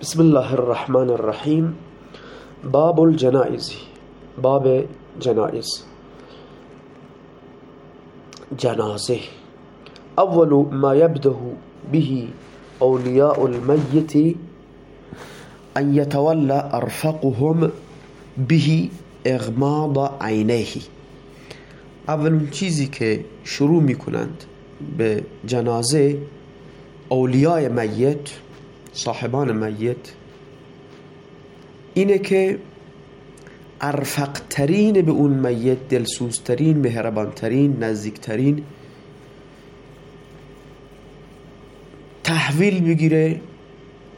بسم الله الرحمن الرحيم باب الجنائز باب جنائز جنازه أول ما يبدأ به أولياء الميت أن يتولى أرفقهم به اغماض عینیه اولین چیزی که شروع می‌کنند به جنازه اولیای میت صاحبان میت اینه که ارفقترین به اون میت دلسوزترین مهربانترین نزدیکترین تحویل بگیره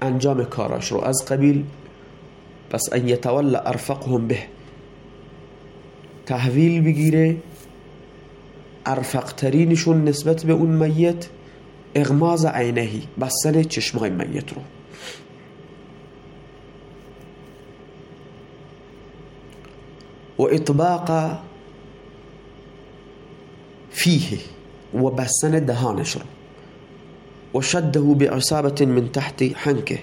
انجام کاراش رو. از قبیل پس ان یتولى ارفقهم به تحویل بگیره ارفقترینشون نسبت به اون میت اغماز عینهی بستن چشمای میت رو. و اطباق فیه و بستن دهانش رو. و شده من تحت حنکه.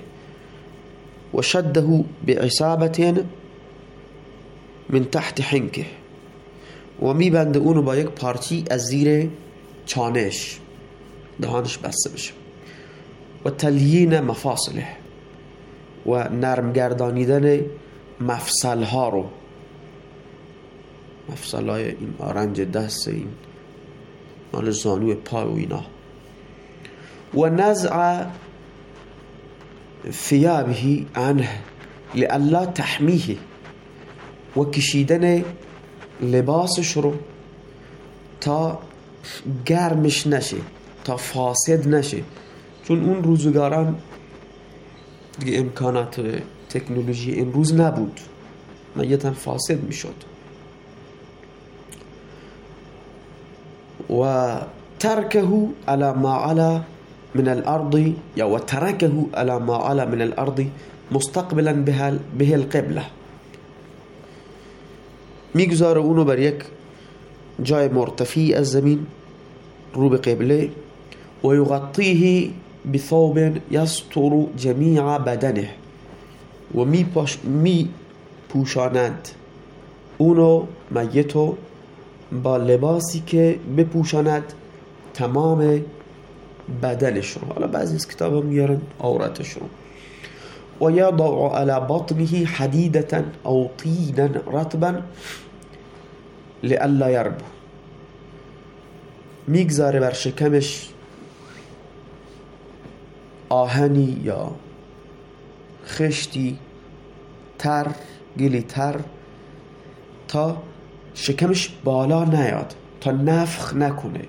و شده من تحت حنکه. و میبنده اونو با یک پارچی از زیر چانش دهانش بسته بشه. و تلین مفاصله و نرم گردانیدن مفصل ها رو. مفصل های این آرنج دست این مال زانوی پای و اینا. و نزع ثیابه عنه لألا تحمیه. و کشیدن لباسش رو تا گرمش نشه. تا فاسد نشه چون اون روزگاران دیگه امکانات تکنولوژی امروز نبود. میتن فاسد می‌شد؟ و ترکه على ما على من الارض یا و ترکه على ما على من الارض مستقبلا به القبله. می‌گذاره اونو بر یک جای مرتفی از زمین رو به قبله. و یغطیه بثوب یستر جمیع بدنه. و می, می پوشاند. اونو میتو با لباسی که بپوشاند تمام بدنش رو حالا بعضی از کتاب هم میارن عورتش رو و یضع على بطنه حدیدة او طینا رطبا لئلا یربو. می‌گذاره بر شکمش آهنی یا خشتی تر گلی تر تا شکمش بالا نیاد تا نفخ نکنه.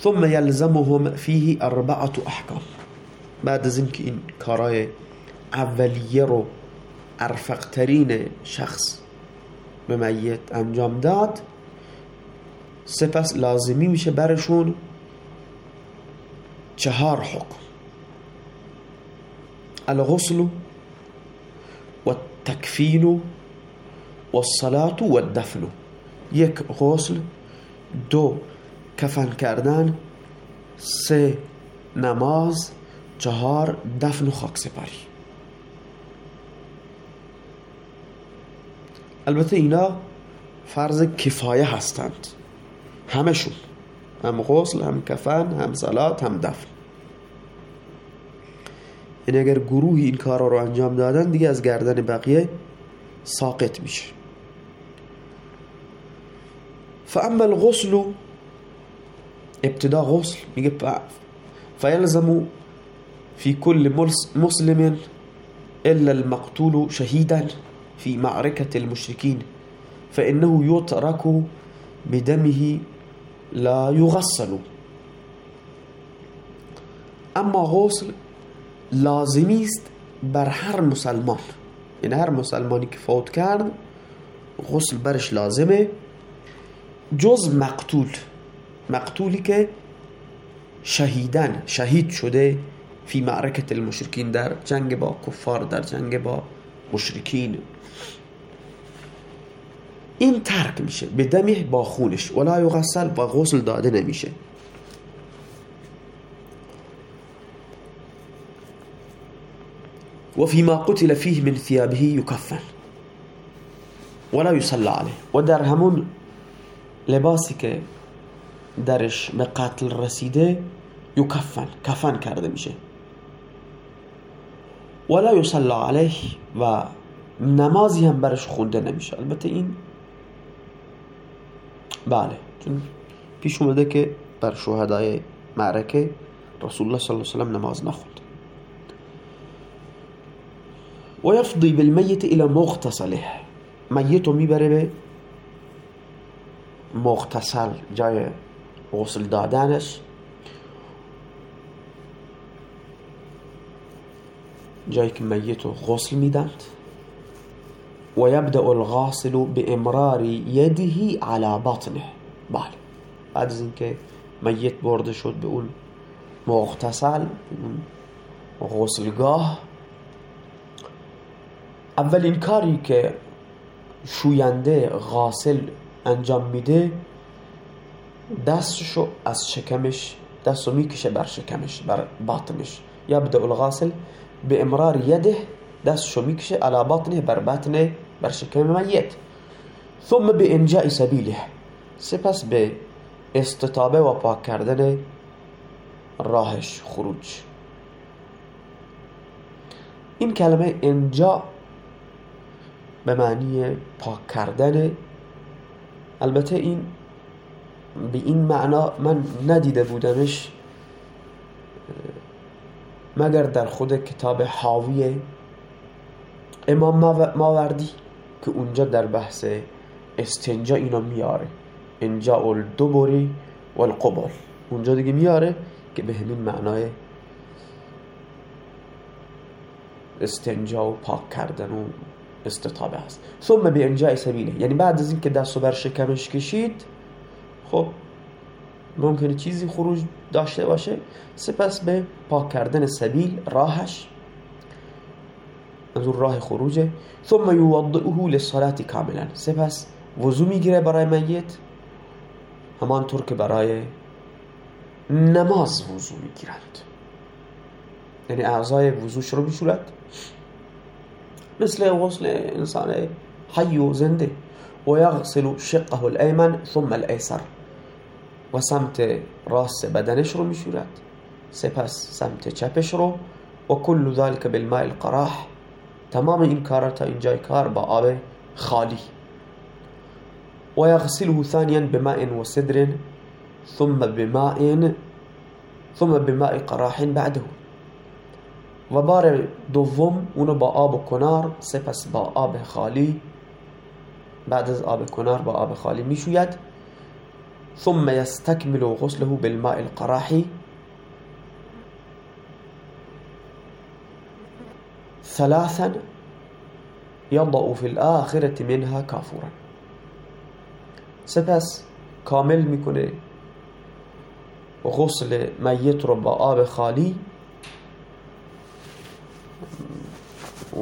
ثم یلزمهم فیه اربعة احکام. بعد از اینکه این کارای اولیه رو ارفقترین شخص به میت انجام داد سپس لازمی میشه برشون چهار حکم. الغسل و تکفین و الصلاة و الدفن یک غسل دو کفن کردن سه نماز چهار دفن و خاک سپاری. البته اینا فرض کفایه هستند. همشون. هم غسل هم کفن هم صلات هم دفن. یعنی اگر گروهی این کارا رو انجام دادن دیگه از گردن بقیه ساقط میشه. فاما الغسل ابتدا غسل میگه فیلزم في كل مسلم إلا المقتول شهيدا في معركة المشركين فإنه يترك بدمه لا يغسل. اما غسل لازمی است بر هر مسلمان. این هر مسلمانی که فوت کرد غسل برش لازمه. جز مقتول. مقتولی که شهیدن شهید شده فی معرکت المشرکین در جنگ با کفار در جنگ با مشرکین. این ترک میشه. به دمه با خونش. ولا یغسل و غسل داده نمیشه. و فيما قتل فيه من ثيابه يكفن ولا يصلى عليه و در همون لباسی که درش به قتل رسیده یکفن. کفن کرده میشه. ولا يصلى عليه و نمازی هم برش خونده نمیشه. البته این بله. چون پیش اومده که بر شهدای معرکه رسول الله صلی الله علیه وسلم نماز نخوند. و یفضی بالمیت الى مغتسله. میت رو می‌بره به مغتسل جای غسل دادنش. جایی که میت رو غسل میدند. و یبدأ الغاسل بامرار یده على بطنه. بله. بعد از اینکه میت برده شد به اون مغتسل غسلگاه اولین کاری که شوینده غاسل انجام میده دستشو از شکمش دستو می‌کشه بر شکمش بر باطنش یبدأ الغاسل به امرار یده دستشو می‌کشه علا باطنه بر باطنه بر شکم میت. ثم به انجاء سبیله سپس به استطابه و پاک کردن راهش خروج. این کلمه انجا به معنی پاک کردن. البته این به این معنا من ندیده بودمش مگر در خود کتاب حاوی امام ماوردی. که اونجا در بحث استنجا اینو میاره. انجا الدبری و القبل اونجا دیگه میاره که به همین معنای استنجا و پاک کردن و استطابه هست ثم به انجای سبیله. یعنی بعد از اینکه دستو بر شکمش کشید خب ممکنه چیزی خروج داشته باشه. سپس به پاک کردن سبیل راهش اون راه خروجه. ثم یوضعه للصلاة کاملا. سپس وضو می‌گیره برای میت. همانطور که برای نماز وضو می‌گیرند. یعنی اعضای وضوش رو میشورد مثل غسل انسان حی و زنده. و یغسل شقه الایمن ثم الایسر و سمت راست بدنش رو میشورد سپس سمت چپش رو. و کل ذلك بالماء القراح. تمام این کار تا اینجای کار با آب خالی. و یغسله ثانیا بماء و صدر ثم بماء ثم بماء قراح بعده. و بار دوم اونو با آب کنار سپس با آب خالی بعد از آب کنار با آب خالی می‌شوید. ثم يستكمل غسله بالماء القراحي ثلاثا يضع في الآخرة منها كافورا سپس کامل می‌کنه غسل میت رو با آب خالی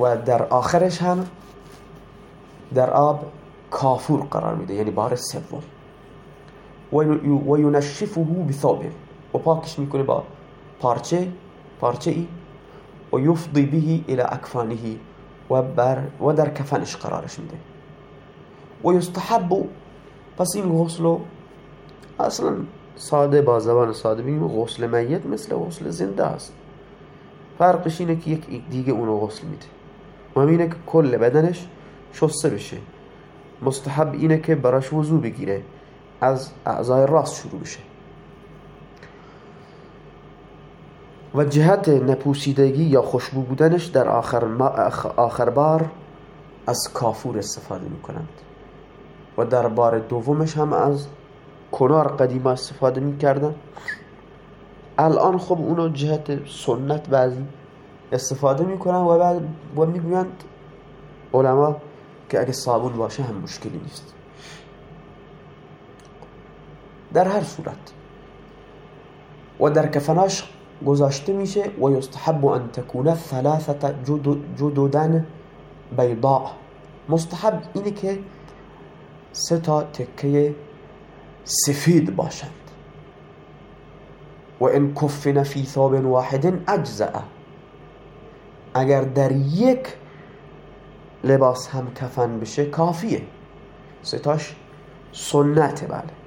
و در آخرش هم در آب کافور قرار میده یعنی بار سوم و ینشفه بثوب و پاکش می‌کنه با پارچه پارچه ای و یفضی به الى اکفانه و, بر و در کفنش قرارش میده و یستحب پس این غسل اصلا ساده با زبان ساده بگیم غسل میت مثل غسل زنده است. فرقش اینه که یک دیگه اونو غسل میده. مهم اینه که کل بدنش شسته بشه. مستحب اینه که براش وضو بگیره. از اعضای راست شروع بشه. و جهت نپوسیدگی یا خوشبو بودنش در آخر, آخر بار از کافور استفاده می‌کنند. و در بار دومش هم از کنار قدیما استفاده می‌کردن. الان خب اونو جهت سنت بعضی استفاده می‌کنن و بعد و می‌گویند علما که اگه صابون باشه هم مشکلی نیست. در هر صورت. و در کفناش گذاشته میشه و یستحب ان تکونه ثلاثه جدودن بیضاء مستحب اینه که سه تا تکه سفید باشند. و ان کفن فی ثوب واحد اجزأ اگر در یک لباس هم کفن بشه کافیه. ستاش سنته بله.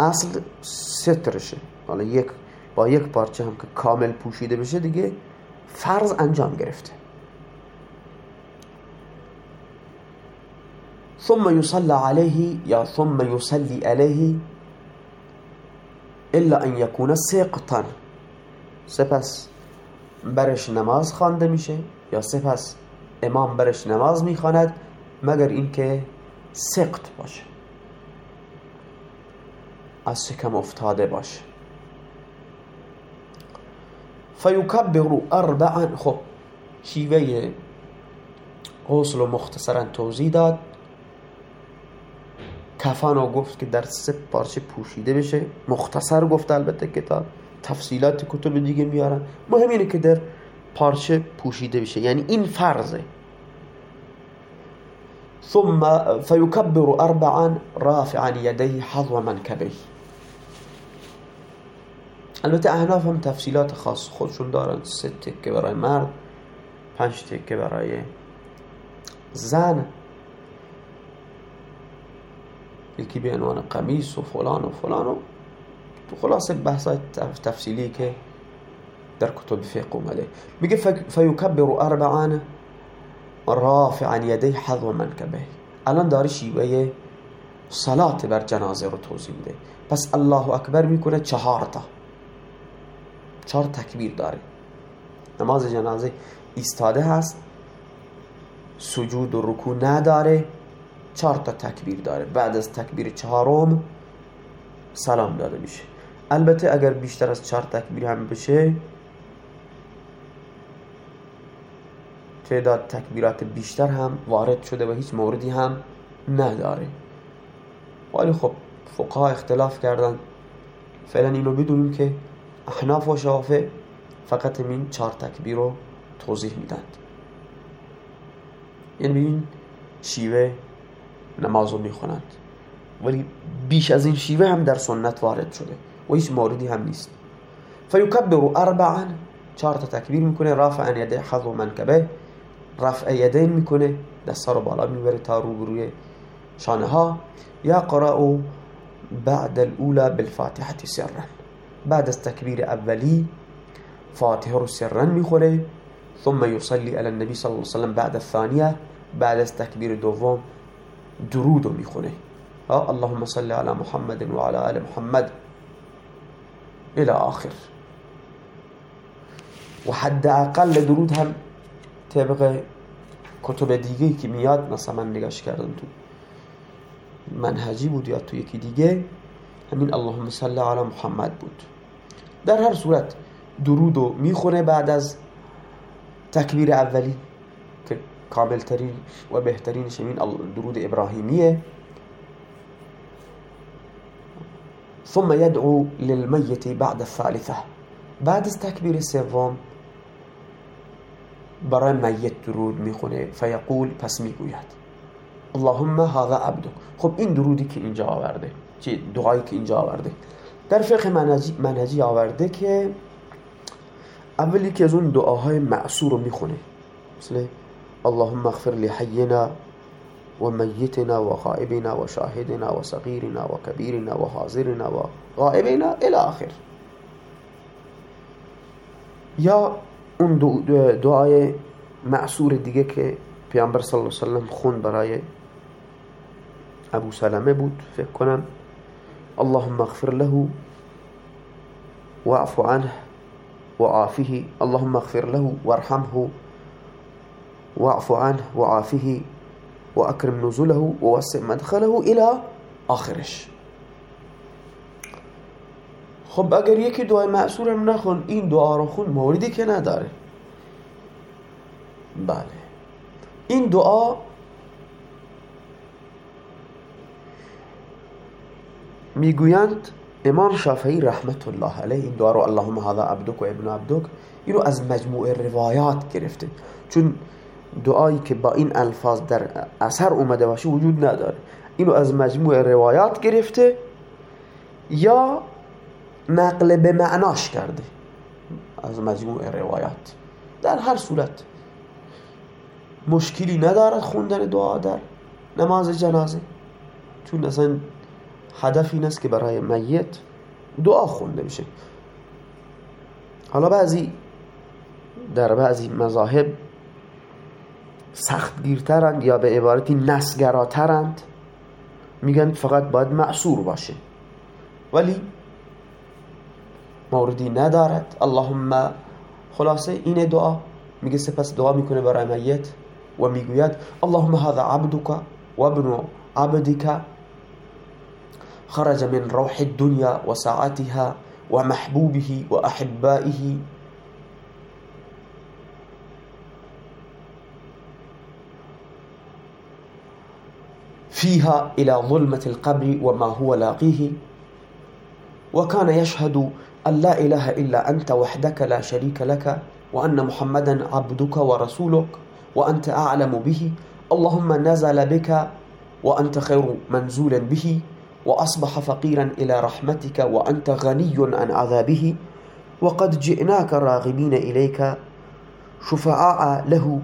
اصل سترشه. حالا یک با یک پارچه هم که کامل پوشیده بشه دیگه فرض انجام گرفته. ثم يصلى عليه یا ثم يصلي عليه الا ان يكون سقطا سپس برش نماز خوانده میشه یا سپس امام برش نماز می‌خواند مگر اینکه سقط باشه. از شکم افتاده باشه فیکبر اربعا. خب شیوه غسل و مختصرا توضیح داد. کفن گفت که در سه پارچه پوشیده بشه. مختصر گفت البته کتاب تفصیلات کتب دیگه میارن. مهم اینه که در پارچه پوشیده بشه. یعنی این فرضه. ثم فيكبر اربعا رافعا يديه حظو منكبه البته احناف هم تفصیلات خاص خودشون دارن. سه تکه برای مرد پنج تکه برای زن. یکی به عنوان قمیص و فلان و فلان و تو خلاصه بحث تفصیلی که در کتب فقه اومده. میگه فیکبر اربعان رافعا یدی حظو منکبه الان داره شیوه صلات بر جنازه رو توضیح میده. پس الله اکبر می‌کنه چهار تا. چهار تکبیر داره. نماز جنازه ایستاده هست. سجود و رکوع نداره. چهار تا تکبیر داره. بعد از تکبیر چهارم سلام داده میشه. البته اگر بیشتر از چهار تکبیر هم بشه تعداد تکبیرات بیشتر هم وارد شده و هیچ موردی هم نداره. ولی خب فقها اختلاف کردن. فعلا اینو بدونیم که احناف و شافع فقط این چهار تکبیر رو توضیح میدند یعنی ببین شیوه نماز رو می‌خونند. ولی بیش از این شیوه هم در سنت وارد شده و هیچ موردی هم نیست. فیکبر اربعا چهار تا تکبیر می‌کنه. رافعا یده حظ و منکبه. رفع یدین می‌کنه دستا رو بالا می‌بره تا روبروی شانه ها یا قرأ بعد الاولى بالفاتحه سرا. بعد از تکبیر اولی فاتحه رو سرا می‌خوره. ثم يصلي على النبي صلى الله عليه وسلم بعد الثانية بعد از تکبیر دوم درود رو می‌خونه. اللهم صل على محمد وعلى آل محمد. الى آخر. و حد اقل درود هم طبق کتب دیگه که میاد مثلا من نگاش کردم تو منهجی بود یا تو یکی دیگه همین اللهم صل علی محمد بود. در هر صورت درودو می‌خونه بعد از تکبیر اولی که کاملترین و بهترینش همین درود ابراهیمیه. ثم يدعو للميت بعد الثالثة بعد از تکبیر سوم برای میت درود می‌خونه فیقول پس می‌گوید. اللهم هذا عبدك خب این درودی که اینجا آورده چی؟ دعایی که اینجا آورده. در فقه منهجی, منهجی آورده که اولی که از اون دعاهای معصور رو می‌خونه مثل اللهم اغفر لحینا و میتنا و غائبنا و شاهدنا و صغیرنا و کبیرنا و حاضرنا و غائبنا الى آخر. یا اون دعای معصور دیگه که پیامبر صلی الله علیه وسلم خون برای ابو سلمه بود فکر کنم. اللهم اغفر له واعف عنه وعافه. اللهم اغفر له وارحمه واعف عنه وعافه. واكرم نزله ووسع مدخله الى آخرش. خب اگر یکی دعای معصورم نخون این دعا رو خون موردی که نداره. بله. این دعا می‌گویند امام شافعی رحمت الله علیه این دعا رو اللهم هذا عبدک و ابن عبدک اینو از مجموع روایات گرفته. چون دعایی که با این الفاظ در اثر اومده باشه وجود نداره. اینو از مجموع روایات گرفته یا نقل به معناش کرده. از مجموع روایات. در هر صورت. مشکلی ندارد خوندن دعا در نماز جنازه. چون اصلا هدف این است که برای میت دعا خونده بشه. حالا بعضی در بعضی مذاهب سخت گیرترند یا به عبارتی نسگراترند. میگن فقط باید معصور باشه. ولی موردی ندارد. اللهم خلاصه این دعا. میگه سپس دعا میکنه برای میت و میگوید اللهم هذا عبدك و ابن عبدك خرج من روح الدنيا وساعتها ومحبوبه وأحبائه فيها إلى ظلمة القبر وما هو لاقيه وكان يشهد أن لا إله إلا أنت وحدك لا شريك لك وأن محمدا عبدك ورسولك وأنت أعلم به. اللهم نزل بك وأنت خير منزول به وأصبح فقيرا إلى رحمتك وأنت غني عن عذابه. وقد جئناك راغبين إليك شفعاء له.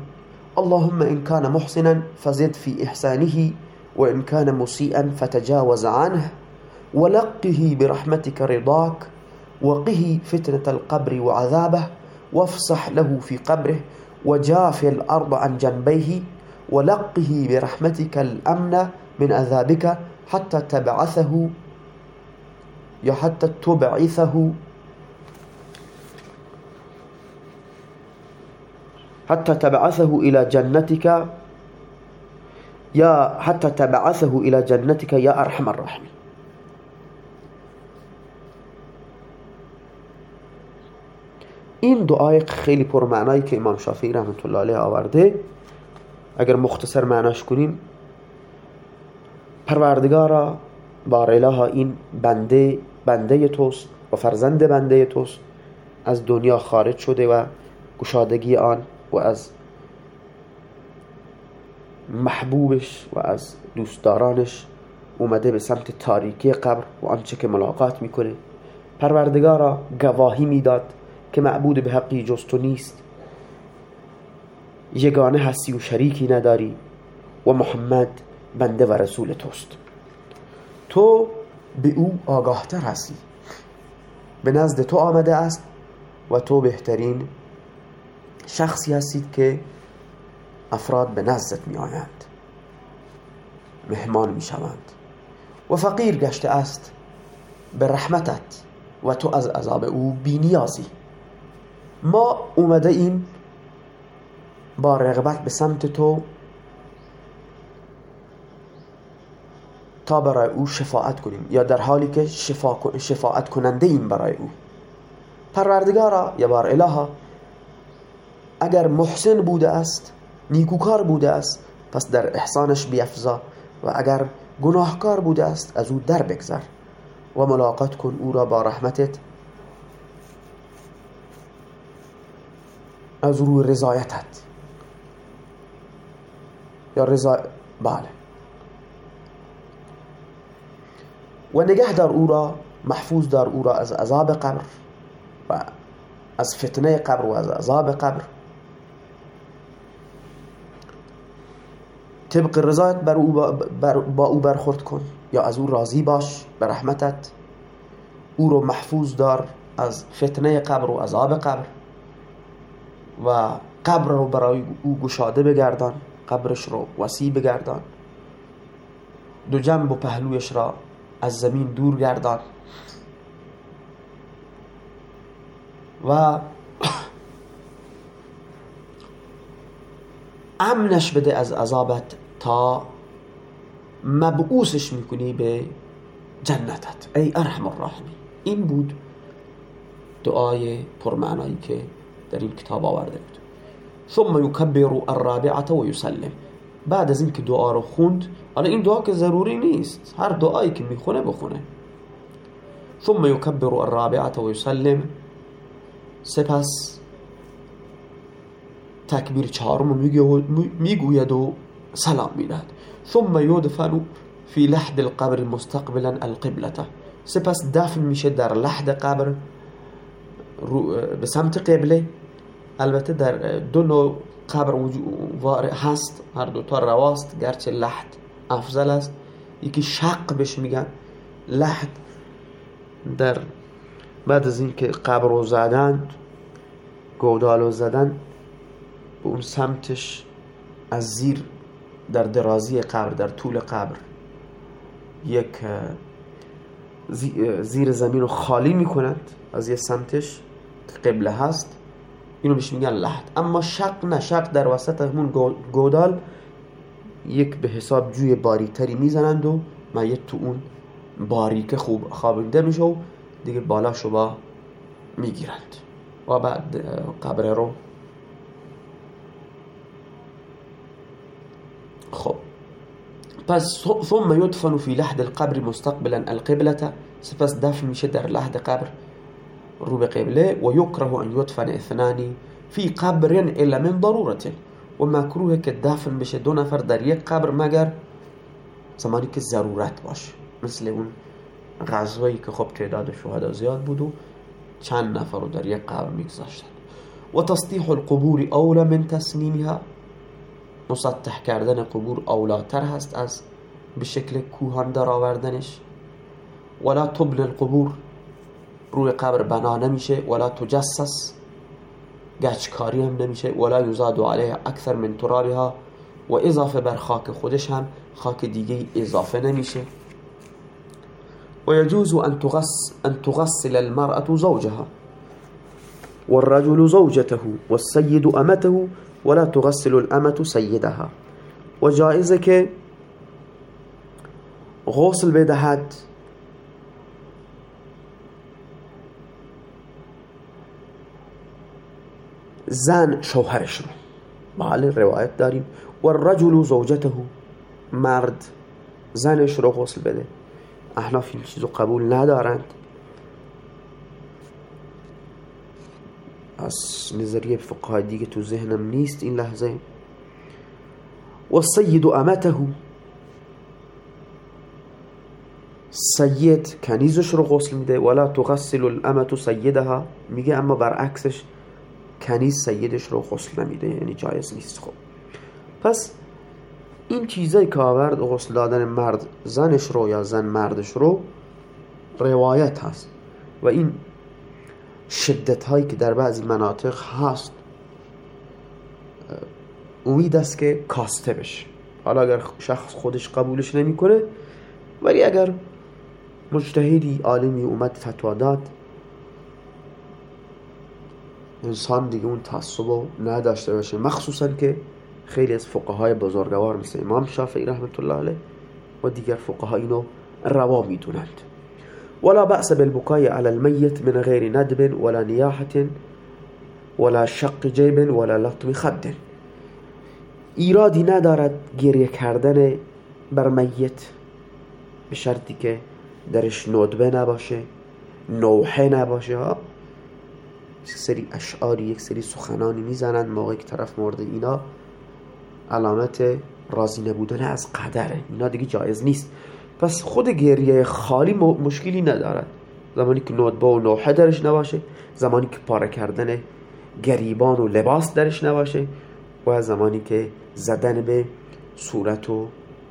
اللهم إن كان محسنا فزد في إحسانه وإن كان مسيئا فتجاوز عنه. ولقه برحمتك رضاك. وقه فتنة القبر وعذابه وافصح له في قبره وجاف الأرض عن جنبيه ولقه برحمتك الأمن من عذابك حتى تبعثه حتى تبعثه. حتى تبعثه إلى جنتك يا حتى تبعثه إلى جنتك يا أرحم الراحمين. این دعای خیلی پرمعنایی که امام شافعی رحمت الله علیه آورده. اگر مختصر معناش کنیم پروردگارا بار الها این بنده بنده توست و فرزند بنده توست. از دنیا خارج شده و گشادگی آن و از محبوبش و از دوستدارانش اومده به سمت تاریکی قبر و آنچه که ملاقات می‌کنه. پروردگارا گواهی می‌داد. که معبود به حقی جز تو نیست. یگانه هستی و شریکی نداری و محمد بنده و رسول توست. تو به او آگاهتر هستی. به نزد تو آمده است و تو بهترین شخصی هستید که افراد به نزدت می آیند. مهمان می شوند. و فقیر گشته است به رحمتت و تو از عذاب او بینیازی ما اومده ایم با رغبت به سمت تو تا برای او شفاعت کنیم یا در حالی که شفا... شفاعت کننده ایم برای او. پروردگارا یا بار الها اگر محسن بوده است نیکوکار بوده است پس در احسانش بیفزا و اگر گناهکار بوده است از او در بگذر. و ملاقات کن او را با رحمتت. از روی رضایتت. یا رضا بله. و نگه در او را محفوظ دار او را از عذاب قبر و از فتنه قبر و از عذاب قبر. طبق رضایت بر او با او برخورد کن یا از او راضی باش به رحمتت. او رو محفوظ دار از فتنه قبر و عذاب قبر. و قبر رو برای او گشاده بگردان قبرش رو وسیع بگردان. دو جنب و پهلویش را از زمین دور گردان. و امنش بده از عذابت تا مبعوثش می‌کنی به جنتت. ای ارحم الراحمین. این بود دعای پرمعنایی که در این کتاب آورده بود. ثم یکبر الرابعه و یسلم. بعد از اینکه دعا رو خوند حالا این دعا که ضروری نیست هر دعایی که می‌خونه بخونه. ثم یکبر الرابعه و یسلم. سپس تکبیر چهارم می‌گوید و سلام می‌دهد. ثم یدفن فی لحد القبر مستقبلا القبلته سپس دفن میشه در لحد قبر. به سمت قبله. البته در دو نوع قبر هست. هر دو تا رواست گرچه لحد افضل است. یکی شق بهش میگن. لحد در بعد از اینکه قبر رو زدند گودال رو زدن به اون سمتش از زیر در درازی قبر در طول قبر یک زیر زمین رو خالی می‌کنند. از یه سمتش قبله هست اینو بهش میگن لحد. اما شق نه شق در وسط همون گودال یک به حساب جوی باریکتری می‌زنند و میت تو اون باریک خوب خوابنده میشه و دیگه بالاشو با می‌گیرند. و بعد قبر رو خب. پس ثم يدفن في لحد القبر مستقبلا القبلة. سپس دفن میشه در لحد قبر. رو به قبله و یکره أن یدفن اثنانی فی قبر إلا من ضرورت و مکروه که دفن بشه دو نفر در یک قبر مگر زمانی که ضرورت باشه مثل اون غزوهی که خب تعداد شهدا زیاد بود و چند نفر رو در یک قبر میگذاشتن. و تسطیح القبور اولا من تسنیمها. مسطح کردن قبور اولاتر هست از به شکل کوهان در آوردنش ولا تبل القبور. روی قبر بنا نمیشه ولا تجسس. گچکاری هم نمیشه ولا یزاد علیه اکثر من ترابها. و اضافه بر خاک خودش هم خاک دیگه اضافه نمیشه. ويجوز أن, تغس أن تغسل المرأة زوجها. والرجل زوجته والسيد أمته ولا تغسل الأمة سيدها وجائزك غسل بدهد زن شوهرش رو. بله روایت داریم. و الرجل زوجته. مرد زنش رو غسل بده. احناف این چیزو قبول ندارند. از نظریه فقهای دیگه تو ذهنم نیست این لحظه. و سید امته. سید کنیزش رو غسل میده. ولا تغسل الامت سیدها. میگه اما برعکسش کنیز سیدش رو غسل نمیده یعنی جایز نیست. خب. پس این چیزایی که آورد غسل دادن مرد زنش رو یا زن مردش رو روایت هست. و این شدت هایی که در بعضی مناطق هست امید است که کاسته بشه. حالا اگر شخص خودش قبولش نمی‌کنه ولی اگر مجتهدی عالمی اومد فتوا داد انسان دیگه اون تعصب نداشته باشه. مخصوصا که خیلی از فقهای بزرگوار مثل امام شافعی رحمت الله علیه و دیگر فقها اینو روا می‌دونند. ولا بأس بالبكاء على الميت من غير ندب ولا نياحة ولا شق جيب ولا لطم خد. ایرادی ندارد گریه کردن بر میت به شرطی که درش ندبه نباشه نوحه نباشه. یک سری اشعاری یک سری سخنانی می‌زنند موقعی که طرف مورد اینا علامت راضی نبودن از قدره اینا دیگه جایز نیست. پس خود گریه خالی مشکلی ندارد. زمانی که نوتبا و نوحه درش نباشه زمانی که پاره کردن گریبان و لباس درش نباشه و زمانی که زدن به صورت و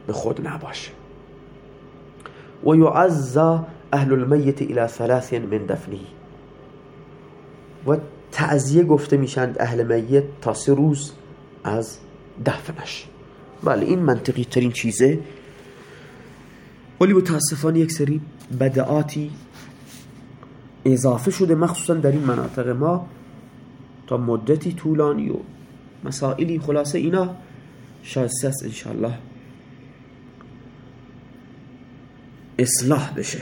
به خود نباشه. و یعزا اهل المیت الى ثلاث من دفنه. و تعذیه گفته میشند اهل میت تا سه روز از دفنش بله این منطقی ترین چیزه. ولی متاسفانه یک سری بدعاتی اضافه شده مخصوصا در این مناطق ما تا مدتی طولانی و مسائلی خلاصه اینا شایسته است انشاءالله اصلاح بشه.